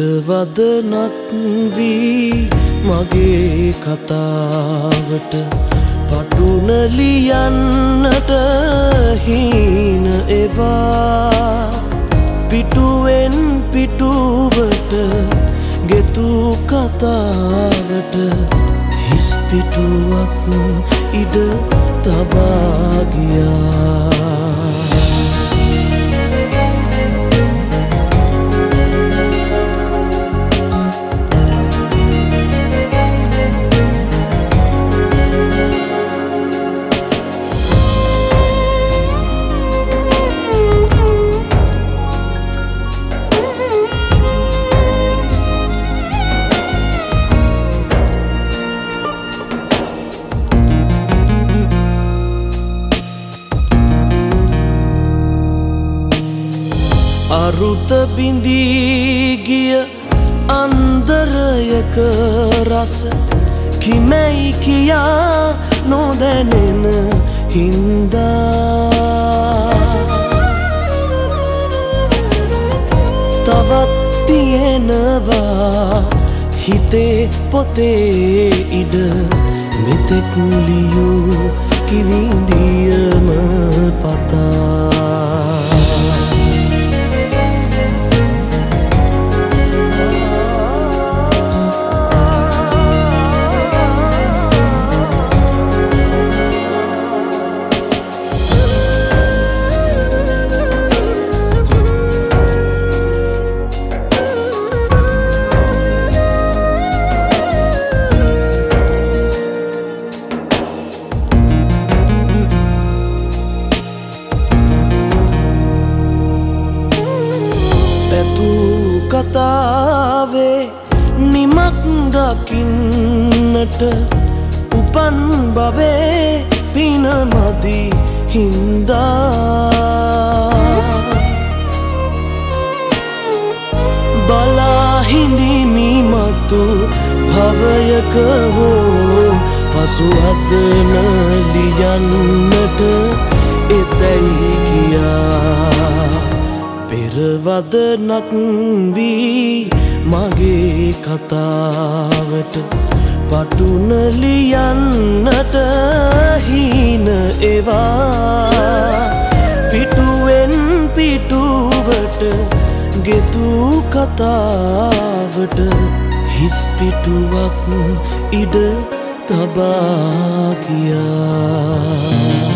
පෙරවදනත් වී මගේ කතාවට පටුනලියන්නට හීන එවා. පිටුවෙන් පිටුවට ගෙතු කතාවට හිස්පිටුවක් ඉඩ තබාගියා අරුත බිඳීගිය අන්දරයක රස කිමැයි කියා නොදැනෙන හින්දා. තවත් තියෙනවා හිතේ පොතේ ඉඩ. මෙතෙක් ලියූ කිවිඳියම කතාවේ නිමක් දකින්නට උපන් බවේ පිනමදි හින්දා. බලාහිඳිමි මතු භවයක හෝ පසුහතන ලියන්නට එතැයි කියා. පෙරවදනක් වී මගේ කතාවට පටුනලියන්නට හීන එවා. පිටුවෙන් පිටුවට ගෙතු කතාවට හිස්පිටුවක් ඉඩ තබා කියා.